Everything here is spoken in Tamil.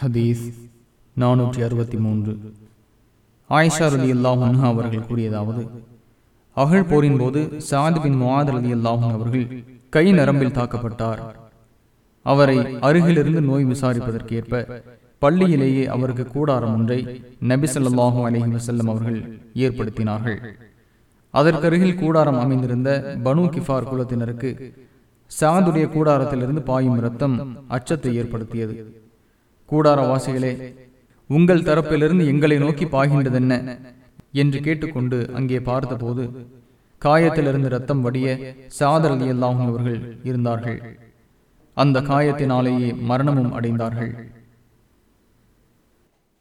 ஹதீஸ் நானூற்றி அறுபத்தி மூன்று. ஆயிஷா ரதி அல்லாஹன் அவர்கள் கூறியதாவது அகழ் போரின் போது சாத் பின் முவாத் அலி அல்லாஹன் அவர்கள் கை நரம்பில் தாக்கப்பட்டார். அவரை அருகிலிருந்து நோய் விசாரிப்பதற்கேற்ப பள்ளியிலேயே அவருக்கு கூடாரம் ஒன்றை நபிசல்லாஹூ அலஹி வசல்லம் அவர்கள் ஏற்படுத்தினார்கள். அதற்கருகில் கூடாரம் அமைந்திருந்த பனு கிஃபார் குலத்தினருக்கு சாதுடைய கூடாரத்திலிருந்து பாயும் ரத்தம் அச்சத்தை ஏற்படுத்தியது. கூடாரவாசிகளே உங்கள் தரப்பிலிருந்து எங்களை நோக்கி பாய்கின்றதென்ன? என்று கேட்டுக்கொண்டு அங்கே பார்த்தபோது காயத்திலிருந்து ரத்தம் வடிய சாதர் அல்லாஹும் அவர்கள் இருந்தார்கள். அந்த காயத்தினாலேயே மரணமும் அடைந்தார்கள்.